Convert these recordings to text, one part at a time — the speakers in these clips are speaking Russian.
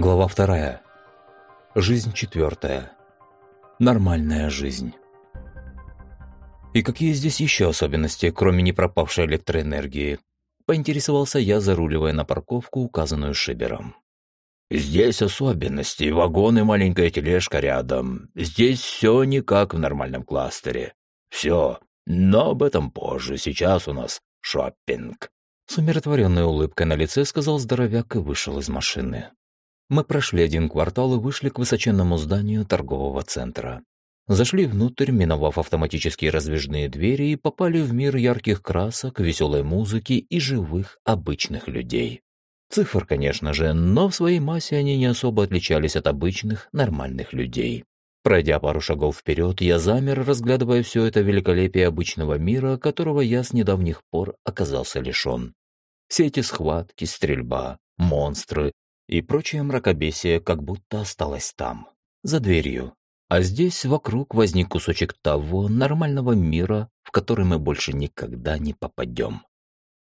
Глава вторая. Жизнь четвертая. Нормальная жизнь. И какие здесь еще особенности, кроме не пропавшей электроэнергии? Поинтересовался я, заруливая на парковку, указанную Шибером. Здесь особенности, вагон и маленькая тележка рядом. Здесь все не как в нормальном кластере. Все, но об этом позже, сейчас у нас шоппинг. С умиротворенной улыбкой на лице сказал здоровяк и вышел из машины. Мы прошли один квартал и вышли к высоченному зданию торгового центра. Зашли внутрь, миновав автоматические раздвижные двери и попали в мир ярких красок, веселой музыки и живых обычных людей. Цифр, конечно же, но в своей массе они не особо отличались от обычных, нормальных людей. Пройдя пару шагов вперед, я замер, разглядывая все это великолепие обычного мира, которого я с недавних пор оказался лишен. Все эти схватки, стрельба, монстры, и прочее мракобесие как будто осталось там, за дверью. А здесь вокруг возник кусочек того нормального мира, в который мы больше никогда не попадем.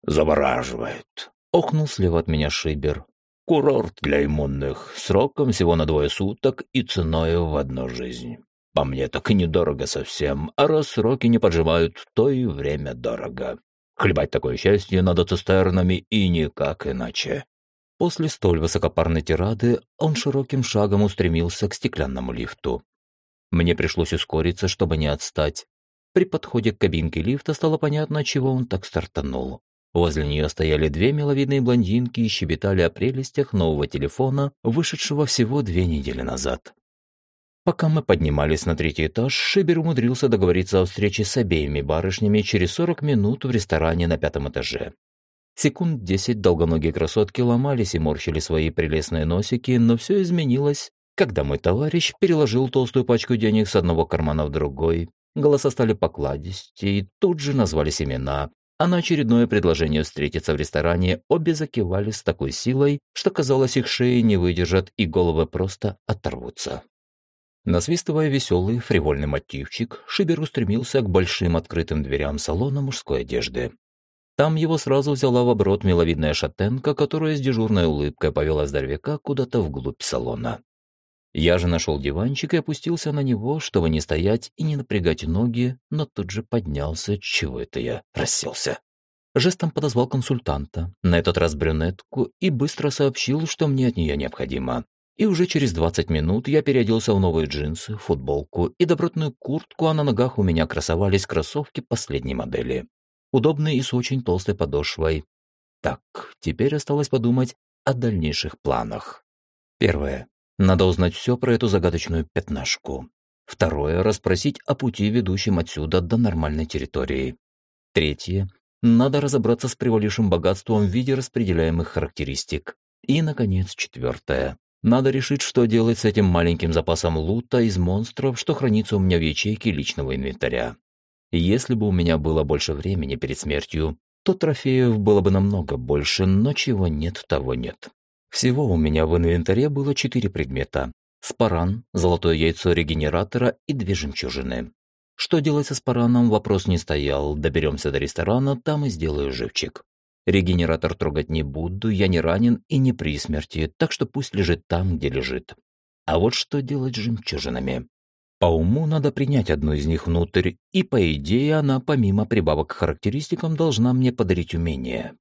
«Завораживает!» — охнул слева от меня Шибер. «Курорт для иммунных, сроком всего на двое суток и ценой в одну жизнь. По мне так и недорого совсем, а раз сроки не поджимают, то и время дорого. Хлебать такое счастье надо цистернами и никак иначе. После столь высокопарной тирады он широким шагом устремился к стеклянному лифту. Мне пришлось ускориться, чтобы не отстать. При подходе к кабинке лифта стало понятно, чего он так стартанул. Возле нее стояли две миловидные блондинки и щебетали о прелестях нового телефона, вышедшего всего две недели назад. Пока мы поднимались на третий этаж, Шибер умудрился договориться о встрече с обеими барышнями через 40 минут в ресторане на пятом этаже. Секунд десять долгоногие красотки ломались и морщили свои прелестные носики, но все изменилось, когда мой товарищ переложил толстую пачку денег с одного кармана в другой. Голоса стали покладистее и тут же назвались имена, а на очередное предложение встретиться в ресторане обе закивали с такой силой, что казалось, их шеи не выдержат и головы просто оторвутся. Насвистывая веселый, фривольный мотивчик, Шибер устремился к большим открытым дверям салона мужской одежды. Там его сразу взяла в оборот миловидная шатенка, которая с дежурной улыбкой повела здоровяка куда-то вглубь салона. Я же нашел диванчик и опустился на него, чтобы не стоять и не напрягать ноги, но тут же поднялся, чего это я расселся. Жестом подозвал консультанта, на этот раз брюнетку, и быстро сообщил, что мне от нее необходимо. И уже через 20 минут я переоделся в новые джинсы, футболку и добротную куртку, а на ногах у меня красовались кроссовки последней модели удобный и с очень толстой подошвой. Так, теперь осталось подумать о дальнейших планах. Первое. Надо узнать все про эту загадочную пятнашку. Второе. Расспросить о пути, ведущем отсюда до нормальной территории. Третье. Надо разобраться с привалившим богатством в виде распределяемых характеристик. И, наконец, четвертое. Надо решить, что делать с этим маленьким запасом лута из монстров, что хранится у меня в ячейке личного инвентаря. Если бы у меня было больше времени перед смертью, то трофеев было бы намного больше, но чего нет, того нет. Всего у меня в инвентаре было четыре предмета. Спаран, золотое яйцо регенератора и две жемчужины. Что делать со спараном, вопрос не стоял. Доберемся до ресторана, там и сделаю живчик. Регенератор трогать не буду, я не ранен и не при смерти, так что пусть лежит там, где лежит. А вот что делать с жемчужинами? По уму надо принять одну из них внутрь, и, по идее, она, помимо прибавок к характеристикам, должна мне подарить умение.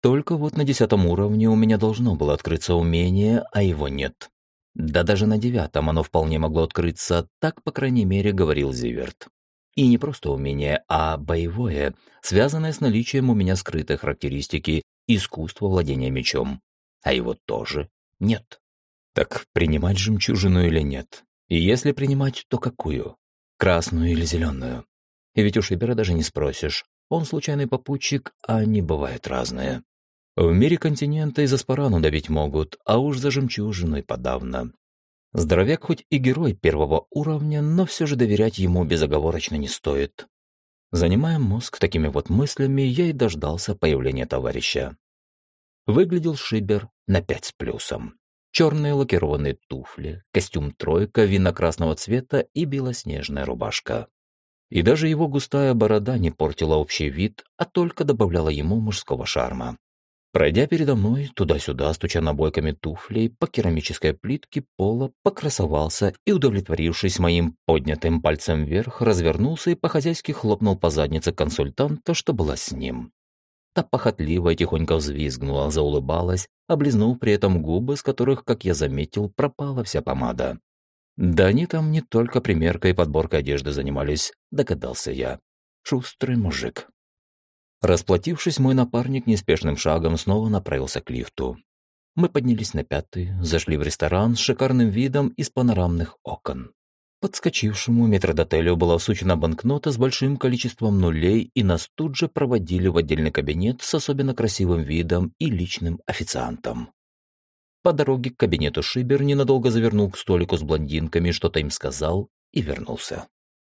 Только вот на десятом уровне у меня должно было открыться умение, а его нет. Да даже на девятом оно вполне могло открыться, так, по крайней мере, говорил Зиверт. И не просто умение, а боевое, связанное с наличием у меня скрытой характеристики искусства владения мечом. А его тоже нет. Так принимать жемчужину или нет? И если принимать, то какую? Красную или зеленую? И ведь у Шибера даже не спросишь. Он случайный попутчик, а они бывают разные. В мире континента и за спарану давить могут, а уж за жемчужиной подавно. Здоровяк хоть и герой первого уровня, но все же доверять ему безоговорочно не стоит. Занимая мозг такими вот мыслями, я и дождался появления товарища. Выглядел Шибер на пять с плюсом черные лакированные туфли, костюм тройка вино-красного цвета и белоснежная рубашка. И даже его густая борода не портила общий вид, а только добавляла ему мужского шарма. Пройдя передо мной, туда-сюда, стуча набойками туфлей, по керамической плитке пола покрасовался и, удовлетворившись моим поднятым пальцем вверх, развернулся и по-хозяйски хлопнул по заднице консультанта, что была с ним. Та похотливо и тихонько взвизгнула, заулыбалась, облизнув при этом губы, с которых, как я заметил, пропала вся помада. Да они там не только примеркой и подборкой одежды занимались, догадался я. Шустрый мужик. Расплатившись, мой напарник неспешным шагом снова направился к лифту. Мы поднялись на пятый, зашли в ресторан с шикарным видом из панорамных окон. Подскочившему метрдотелю была всучена банкнота с большим количеством нулей, и нас тут же проводили в отдельный кабинет с особенно красивым видом и личным официантом. По дороге к кабинету Шибер ненадолго завернул к столику с блондинками, что-то им сказал и вернулся.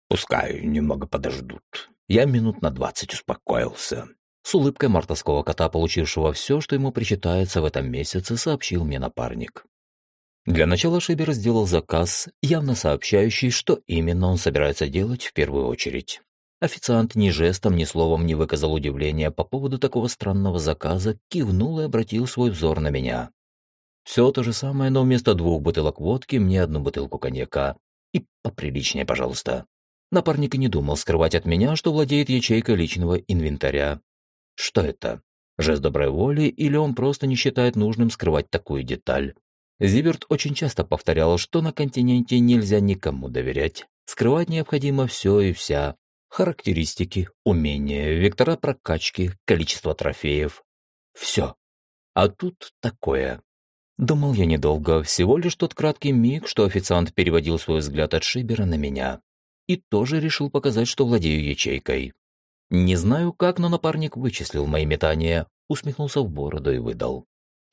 «Пускай немного подождут. Я минут на двадцать успокоился. С улыбкой мартовского кота, получившего все, что ему причитается в этом месяце, сообщил мне напарник. Для начала Шибер сделал заказ, явно сообщающий, что именно он собирается делать в первую очередь. Официант ни жестом, ни словом не выказал удивления по поводу такого странного заказа, кивнул и обратил свой взор на меня. Все то же самое, но вместо двух бутылок водки мне одну бутылку коньяка. И поприличнее, пожалуйста. Напарник и не думал скрывать от меня, что владеет ячейкой личного инвентаря. Что это? Жест доброй воли или он просто не считает нужным скрывать такую деталь? Зиверт очень часто повторял, что на континенте нельзя никому доверять. Скрывать необходимо все и вся. Характеристики, умения, вектора прокачки, количество трофеев. Все. А тут такое. Думал я недолго, всего лишь тот краткий миг, что официант переводил свой взгляд от Шибера на меня и тоже решил показать, что владею ячейкой. Не знаю как, но напарник вычислил мои метания, усмехнулся в бороду и выдал.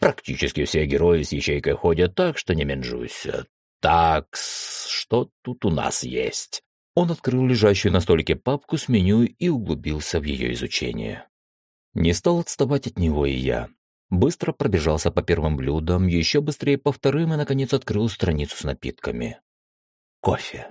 Практически все герои с ячейкой ходят так, что не менжусь. Так, что тут у нас есть? Он открыл лежащую на столике папку с меню и углубился в ее изучение. Не стал отставать от него и я. Быстро пробежался по первым блюдам, еще быстрее по вторым и, наконец, открыл страницу с напитками. Кофе.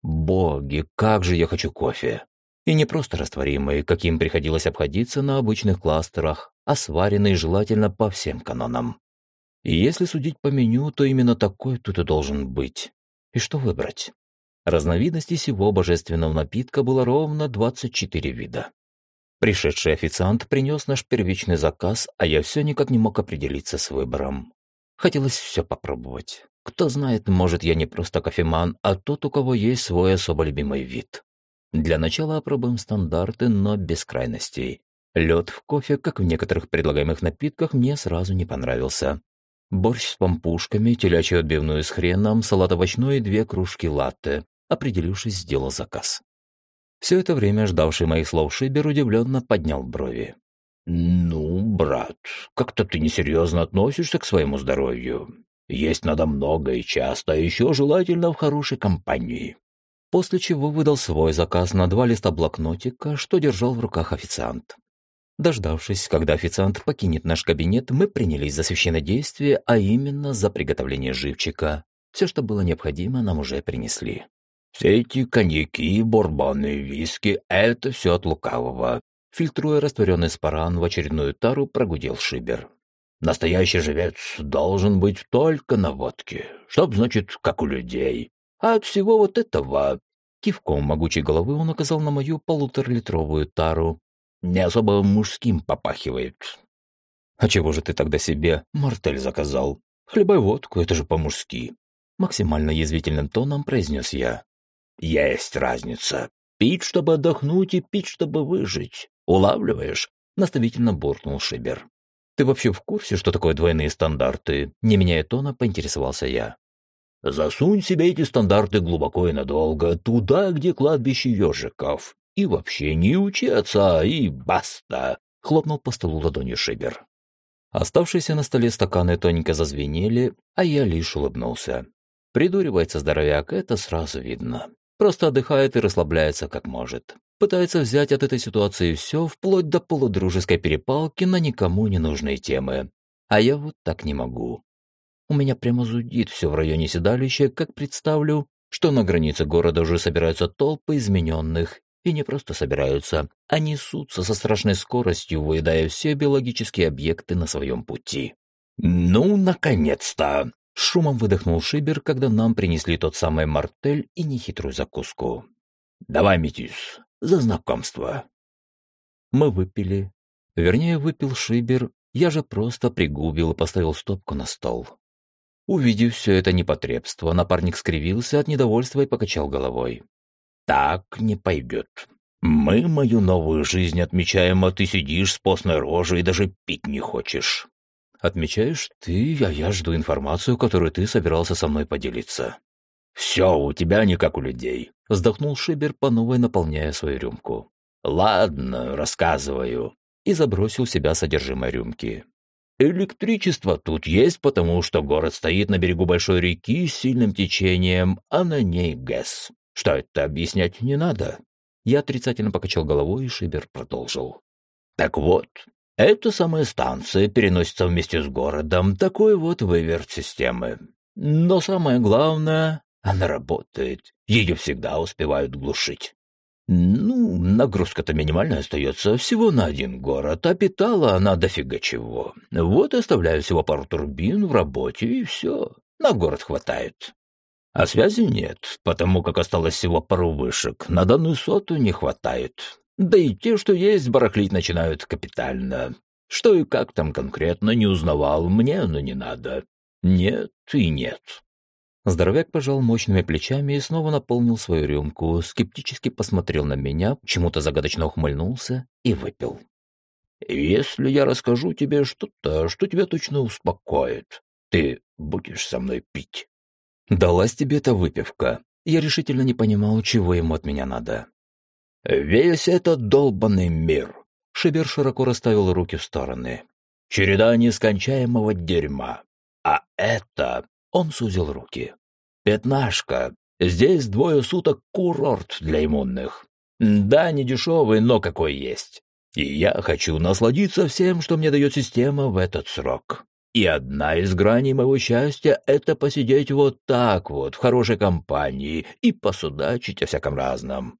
Боги, как же я хочу кофе! И не просто растворимый, каким приходилось обходиться на обычных кластерах, а сваренный желательно по всем канонам. И если судить по меню, то именно такой тут и должен быть. И что выбрать? Разновидностей всего божественного напитка было ровно 24 вида. Пришедший официант принес наш первичный заказ, а я все никак не мог определиться с выбором. Хотелось все попробовать. Кто знает, может, я не просто кофеман, а тот, у кого есть свой особо любимый вид. Для начала опробуем стандарты, но без крайностей. Лед в кофе, как в некоторых предлагаемых напитках, мне сразу не понравился. Борщ с помпушками, телячью отбивную с хреном, салат овощной и две кружки латте. Определившись, сделал заказ. Все это время ждавший моих слов Шибер удивленно поднял брови. «Ну, брат, как-то ты несерьезно относишься к своему здоровью. Есть надо много и часто, а еще желательно в хорошей компании». После чего выдал свой заказ на два листа блокнотика, что держал в руках официант. Дождавшись, когда официант покинет наш кабинет, мы принялись за священнодействие, а именно за приготовление живчика. Все, что было необходимо, нам уже принесли. «Все эти коньяки, бурбоны, виски — это все от лукавого», фильтруя растворенный спаран в очередную тару, прогудел Шибер. Настоящий живец должен быть только на водке, чтоб, значит, как у людей. А от всего вот этого...» Кивком могучей головы он указал на мою полуторалитровую тару. «Не особо мужским попахивает». «А чего же ты тогда себе мартель заказал? Хлебай водку, это же по-мужски». Максимально язвительным тоном произнес я. «Есть разница. Пить, чтобы отдохнуть, и пить, чтобы выжить. Улавливаешь?» Наставительно буркнул Шибер. Ты вообще в курсе, что такое двойные стандарты? Не меняя тона, поинтересовался я. Засунь себе эти стандарты глубоко и надолго, туда, где кладбище ежиков. И вообще не учи отца, и баста!» — хлопнул по столу ладонью Шибер. Оставшиеся на столе стаканы тоненько зазвенели, а я лишь улыбнулся. Придуривается здоровяк, это сразу видно. Просто отдыхает и расслабляется как может пытается взять от этой ситуации все, вплоть до полудружеской перепалки на никому не нужные темы. А я вот так не могу. У меня прямо зудит все в районе седалища, как представлю, что на границе города уже собираются толпы измененных, И не просто собираются, а несутся со страшной скоростью, выедая все биологические объекты на своем пути. «Ну, наконец-то!» — шумом выдохнул Шибер, когда нам принесли тот самый мартель и нехитрую закуску. «Давай, Метис, за знакомство!» Мы выпили. Вернее, выпил Шибер, я же просто пригубил и поставил стопку на стол. Увидев все это непотребство, напарник скривился от недовольства и покачал головой. «Так не пойдет. Мы мою новую жизнь отмечаем, а ты сидишь с постной рожей и даже пить не хочешь». «Отмечаешь ты, а я жду информацию, которую ты собирался со мной поделиться». «Все у тебя не как у людей», — вздохнул Шибер, по новой наполняя свою рюмку. «Ладно, рассказываю», — и забросил себя содержимое рюмки. Электричество тут есть, потому что город стоит на берегу большой реки с сильным течением, а на ней ГЭС. Что это объяснять не надо. Я отрицательно покачал головой, и Шибер продолжил. Так вот, эта самая станция переносится вместе с городом, такой вот выверт системы. Но самое главное, она работает. Ее всегда успевают глушить. Ну, нагрузка-то минимальная остается, всего на один город, а питала она дофига чего. Вот оставляю всего пару турбин в работе, и все, на город хватает. А связи нет, потому как осталось всего пару вышек, на данную соту не хватает. Да и те, что есть, барахлить начинают капитально. Что и как там конкретно не узнавал, мне оно не надо. Нет и нет. Здоровяк пожал мощными плечами и снова наполнил свою рюмку, скептически посмотрел на меня, чему-то загадочно ухмыльнулся и выпил. «Если я расскажу тебе что-то, что тебя точно успокоит, ты будешь со мной пить?» «Далась тебе эта выпивка. Я решительно не понимал, чего ему от меня надо». «Весь этот долбанный мир!» Шибер широко расставил руки в стороны. «Череда нескончаемого дерьма. А это он сузил руки. «Пятнашка. Здесь двое суток курорт для иммунных. Да, не дешевый, но какой есть. И я хочу насладиться всем, что мне дает система в этот срок. И одна из граней моего счастья — это посидеть вот так вот, в хорошей компании, и посудачить о всяком разном.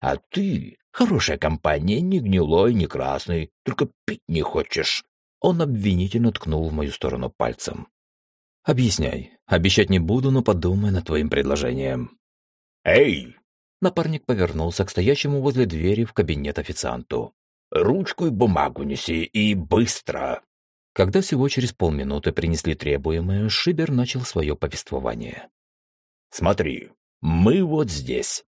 А ты — хорошая компания, ни гнилой, ни красный, только пить не хочешь». Он обвинительно ткнул в мою сторону пальцем. «Объясняй. Обещать не буду, но подумай над твоим предложением». «Эй!» Напарник повернулся к стоящему возле двери в кабинет официанту. «Ручку и бумагу неси, и быстро!» Когда всего через полминуты принесли требуемое, Шибер начал свое повествование. «Смотри, мы вот здесь».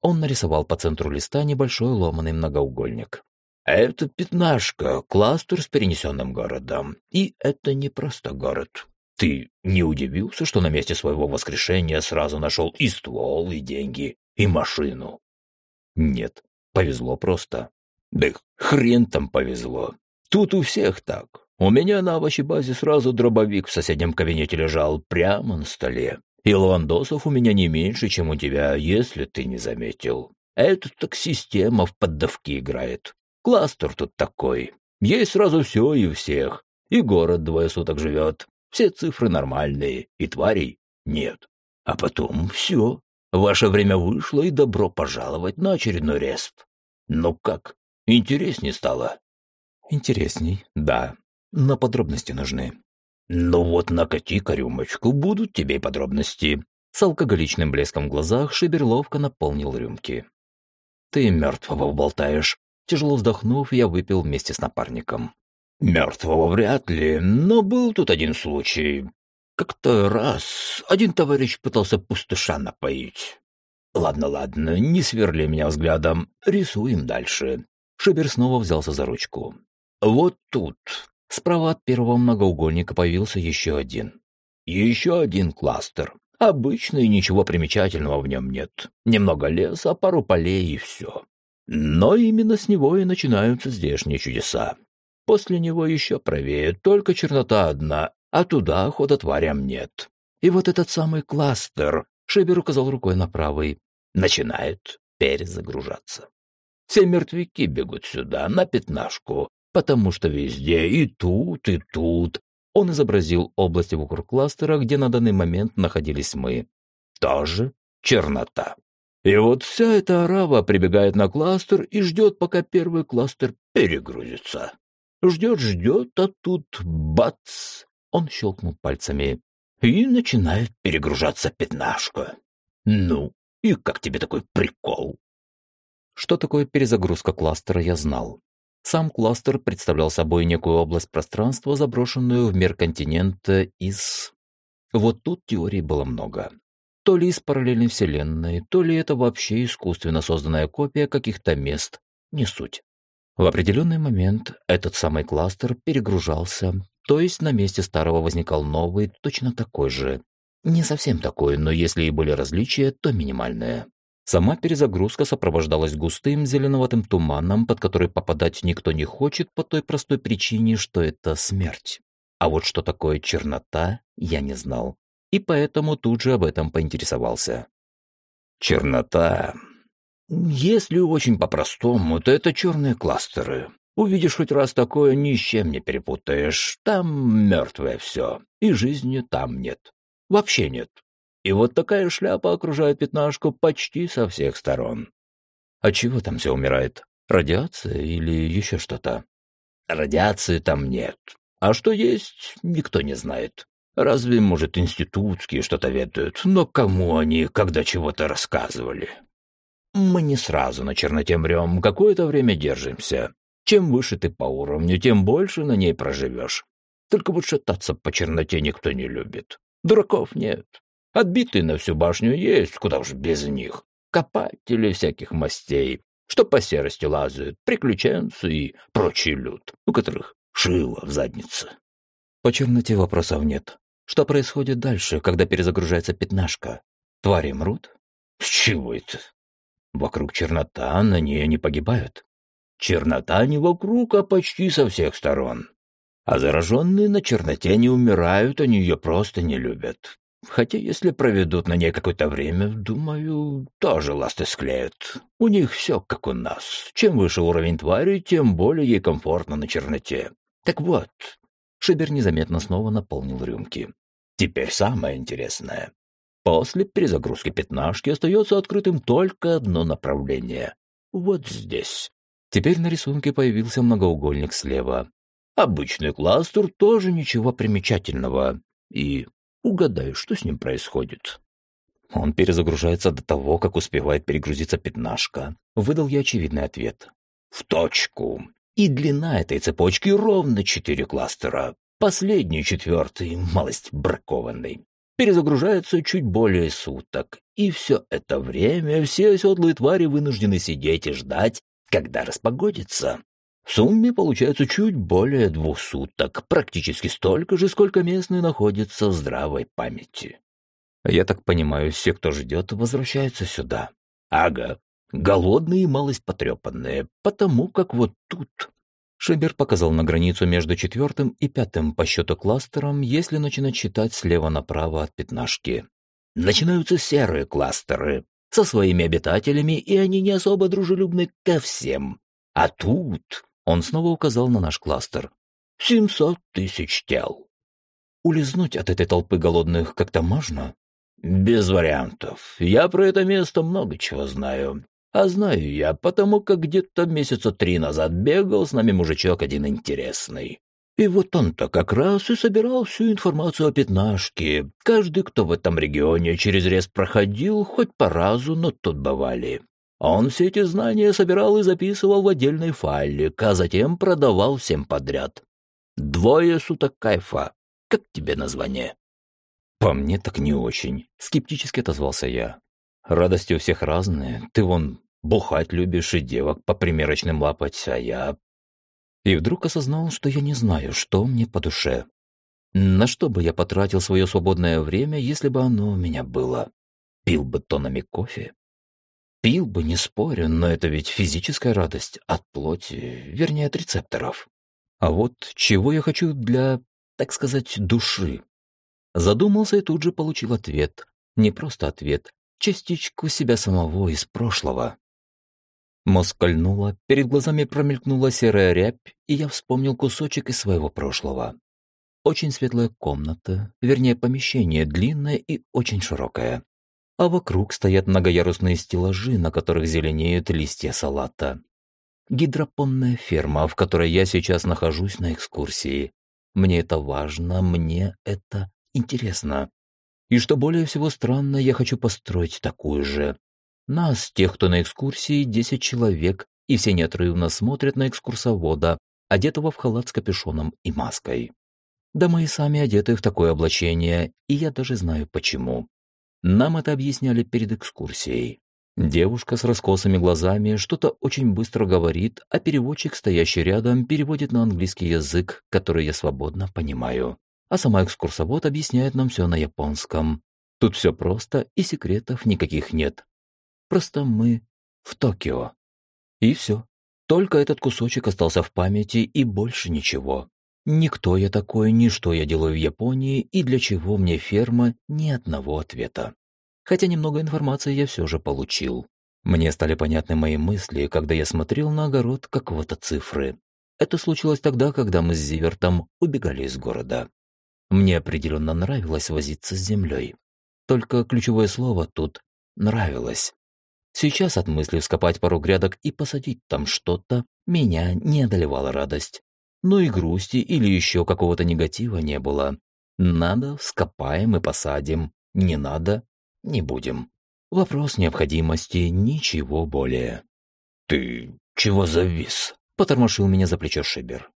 Он нарисовал по центру листа небольшой ломаный многоугольник. «Это пятнашка, кластер с перенесенным городом. И это не просто город. Ты не удивился, что на месте своего воскрешения сразу нашел и ствол, и деньги, и машину? Нет, повезло просто. Да хрен там повезло. Тут у всех так. У меня на овощебазе сразу дробовик в соседнем кабинете лежал прямо на столе. И лавандосов у меня не меньше, чем у тебя, если ты не заметил. Это так система в поддавки играет. Кластер тут такой. Есть сразу все и у всех. И город двое суток живет. Все цифры нормальные, и тварей нет. А потом все. Ваше время вышло, и добро пожаловать на очередной респ. Ну как, интереснее стало? Интересней, да. Но подробности нужны. Ну вот накати-ка рюмочку, будут тебе и подробности. С алкоголичным блеском в глазах Шибер ловко наполнил рюмки. Ты мертвого болтаешь. Тяжело вздохнув, я выпил вместе с напарником. Мертвого вряд ли, но был тут один случай. Как-то раз один товарищ пытался пустыша напоить. Ладно, ладно, не сверли меня взглядом, рисуем дальше. Шибер снова взялся за ручку. Вот тут. Справа от первого многоугольника появился еще один. Еще один кластер. Обычный, ничего примечательного в нем нет. Немного леса, пару полей и все. Но именно с него и начинаются здешние чудеса. После него еще правее, только чернота одна, а туда хода тварям нет. И вот этот самый кластер, Шибер указал рукой на правый, начинает перезагружаться. Все мертвяки бегут сюда, на пятнашку, потому что везде, и тут, и тут. Он изобразил области вокруг кластера, где на данный момент находились мы. Тоже чернота. И вот вся эта арава прибегает на кластер и ждет, пока первый кластер перегрузится. Ждет, ждет, а тут бац! Он щелкнул пальцами. И начинает перегружаться пятнашка. Ну, и как тебе такой прикол? Что такое перезагрузка кластера, я знал. Сам кластер представлял собой некую область пространства, заброшенную в мир континента из... Вот тут теорий было много. То ли из параллельной вселенной, то ли это вообще искусственно созданная копия каких-то мест, не суть. В определенный момент этот самый кластер перегружался, то есть на месте старого возникал новый, точно такой же. Не совсем такой, но если и были различия, то минимальные. Сама перезагрузка сопровождалась густым зеленоватым туманом, под который попадать никто не хочет по той простой причине, что это смерть. А вот что такое чернота, я не знал. И поэтому тут же об этом поинтересовался. Чернота если очень по-простому, то это черные кластеры. Увидишь хоть раз такое, ни с чем не перепутаешь. Там мертвое все, и жизни там нет. Вообще нет. И вот такая шляпа окружает пятнашку почти со всех сторон. А чего там все умирает? Радиация или еще что-то? Радиации там нет. А что есть, никто не знает. Разве, может, институтские что-то ведают, но кому они, когда чего-то рассказывали? Мы не сразу на черноте мрем, какое-то время держимся. Чем выше ты по уровню, тем больше на ней проживешь. Только вот шататься по черноте никто не любит. Дураков нет. Отбитые на всю башню есть, куда уж без них. Копатели всяких мастей, что по серости лазают, приключенцы и прочий люд, у которых шило в заднице. По черноте вопросов нет. Что происходит дальше, когда перезагружается пятнашка? Твари мрут? С чего это? Вокруг чернота, на ней они погибают. Чернота не вокруг, а почти со всех сторон. А зараженные на черноте не умирают, они ее просто не любят. Хотя если проведут на ней какое-то время, думаю, тоже ласты склеят. У них все как у нас. Чем выше уровень твари, тем более ей комфортно на черноте. Так вот, Шибер незаметно снова наполнил рюмки. Теперь самое интересное. После перезагрузки пятнашки остается открытым только одно направление. Вот здесь. Теперь на рисунке появился многоугольник слева. Обычный кластер тоже ничего примечательного. И угадай, что с ним происходит. Он перезагружается до того, как успевает перегрузиться пятнашка. Выдал я очевидный ответ. В точку. И длина этой цепочки ровно четыре кластера. Последний четвертый, малость бракованный перезагружается чуть более суток, и все это время все оседлые твари вынуждены сидеть и ждать, когда распогодится. В сумме получается чуть более двух суток, практически столько же, сколько местные находятся в здравой памяти. Я так понимаю, все, кто ждет, возвращаются сюда. Ага, голодные и малость потрепанные, потому как вот тут Шибер показал на границу между четвертым и пятым по счету кластером, если начинать считать слева направо от пятнашки. Начинаются серые кластеры со своими обитателями, и они не особо дружелюбны ко всем. А тут он снова указал на наш кластер. Семьсот тысяч тел. Улизнуть от этой толпы голодных как-то можно? Без вариантов. Я про это место много чего знаю. А знаю я, потому как где-то месяца три назад бегал с нами мужичок один интересный. И вот он-то как раз и собирал всю информацию о пятнашке. Каждый, кто в этом регионе через рез проходил, хоть по разу, но тут бывали. Он все эти знания собирал и записывал в отдельный файлик, а затем продавал всем подряд. Двое суток кайфа. Как тебе название? По мне так не очень, скептически отозвался я. Радости у всех разные. Ты вон бухать любишь и девок по примерочным лапать, а я... И вдруг осознал, что я не знаю, что мне по душе. На что бы я потратил свое свободное время, если бы оно у меня было? Пил бы тонами кофе? Пил бы, не спорю, но это ведь физическая радость от плоти, вернее, от рецепторов. А вот чего я хочу для, так сказать, души? Задумался и тут же получил ответ. Не просто ответ, частичку себя самого из прошлого. Мозг кольнуло, перед глазами промелькнула серая рябь, и я вспомнил кусочек из своего прошлого. Очень светлая комната, вернее, помещение, длинное и очень широкое. а вокруг стоят многоярусные стеллажи, на которых зеленеют листья салата. Гидропонная ферма, в которой я сейчас нахожусь на экскурсии. Мне это важно, мне это интересно. И что более всего странно, я хочу построить такую же. Нас, тех, кто на экскурсии, 10 человек, и все неотрывно смотрят на экскурсовода, одетого в халат с капюшоном и маской. Да мы и сами одеты в такое облачение, и я даже знаю почему. Нам это объясняли перед экскурсией. Девушка с раскосыми глазами что-то очень быстро говорит, а переводчик, стоящий рядом, переводит на английский язык, который я свободно понимаю. А сама экскурсовод объясняет нам все на японском. Тут все просто и секретов никаких нет. Просто мы в Токио. И все. Только этот кусочек остался в памяти и больше ничего. Никто я такой, ни что я делаю в Японии и для чего мне ферма, ни одного ответа. Хотя немного информации я все же получил. Мне стали понятны мои мысли, когда я смотрел на огород какого-то цифры. Это случилось тогда, когда мы с Зивертом убегали из города. Мне определенно нравилось возиться с землей. Только ключевое слово тут «нравилось». Сейчас от мысли вскопать пару грядок и посадить там что-то меня не одолевала радость но и грусти или еще какого-то негатива не было. Надо, вскопаем и посадим. Не надо, не будем. Вопрос необходимости, ничего более. «Ты чего завис?» — потормошил меня за плечо Шибер.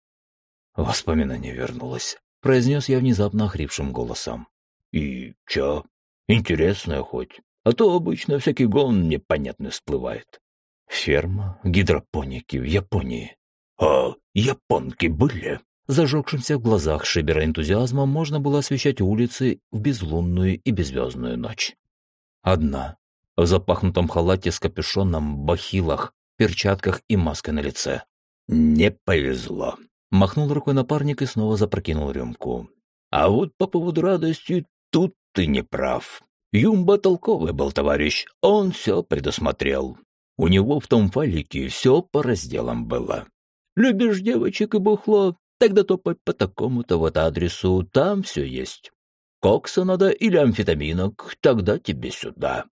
Воспоминание вернулось, произнес я внезапно охрипшим голосом. «И чё? Интересное хоть? А то обычно всякий гон непонятный всплывает. Ферма гидропоники в Японии. «А японки были?» Зажегшимся в глазах Шибера энтузиазмом можно было освещать улицы в безлунную и беззвездную ночь. Одна, в запахнутом халате с капюшоном, бахилах, перчатках и маской на лице. «Не повезло», — махнул рукой напарник и снова запрокинул рюмку. «А вот по поводу радости тут ты не прав. Юмба толковый был товарищ, он все предусмотрел. У него в том файлике все по разделам было. Любишь девочек и бухло? Тогда топай по такому-то вот адресу, там все есть. Кокса надо или амфетаминок, тогда тебе сюда.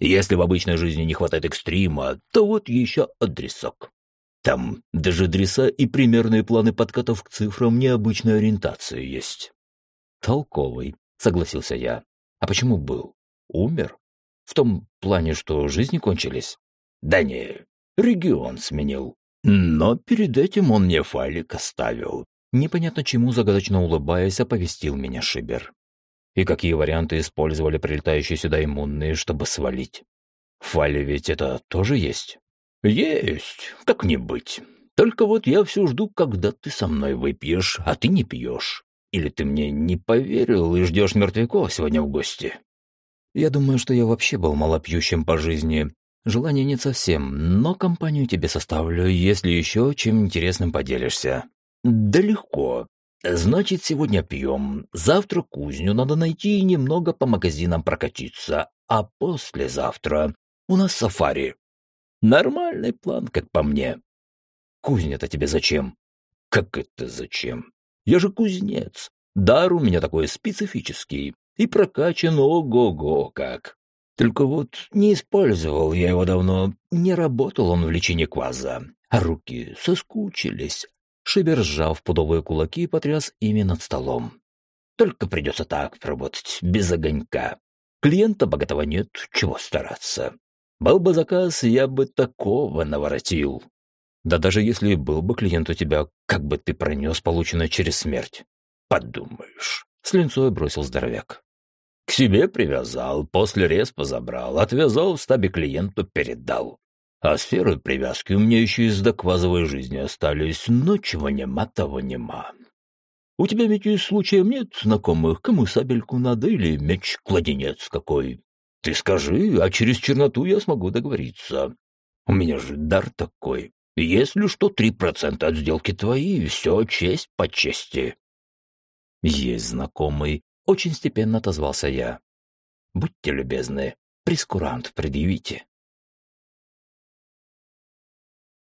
Если в обычной жизни не хватает экстрима, то вот еще адресок. Там даже адреса и примерные планы подкатов к цифрам необычной ориентации есть. Толковый, согласился я. А почему был? Умер? В том плане, что жизни кончились? Да не, регион сменил. Но перед этим он мне файлик оставил. Непонятно чему, загадочно улыбаясь, оповестил меня Шибер. И какие варианты использовали прилетающие сюда иммунные, чтобы свалить? В файле ведь это тоже есть? Есть, как не быть. Только вот я все жду, когда ты со мной выпьешь, а ты не пьешь. Или ты мне не поверил и ждешь мертвяков сегодня в гости? Я думаю, что я вообще был малопьющим по жизни, Желания нет совсем, но компанию тебе составлю, если еще чем интересным поделишься». «Да легко. Значит, сегодня пьем. Завтра кузню надо найти и немного по магазинам прокатиться. А послезавтра у нас сафари. Нормальный план, как по мне». «Кузня-то тебе зачем?» «Как это зачем? Я же кузнец. Дар у меня такой специфический и прокачан ого-го как. Только вот не использовал я его давно, не работал он в лечении кваза, а руки соскучились. Шибер, сжав пудовые кулаки, потряс ими над столом. Только придется так работать, без огонька. Клиента богатого нет, чего стараться. Был бы заказ, я бы такого наворотил. Да даже если был бы клиент у тебя, как бы ты пронес полученное через смерть? Подумаешь. С линцой бросил здоровяк. К себе привязал, после респа забрал, отвязал, в стабе клиенту передал. А сферы привязки у меня еще из доквазовой жизни остались, но чего нема, того нема. У тебя ведь и случаем нет знакомых, кому сабельку надо или меч-кладенец какой? Ты скажи, а через черноту я смогу договориться. У меня же дар такой. Если что, три процента от сделки твои, все честь по чести. Есть знакомый, очень степенно отозвался я. «Будьте любезны, прескурант предъявите».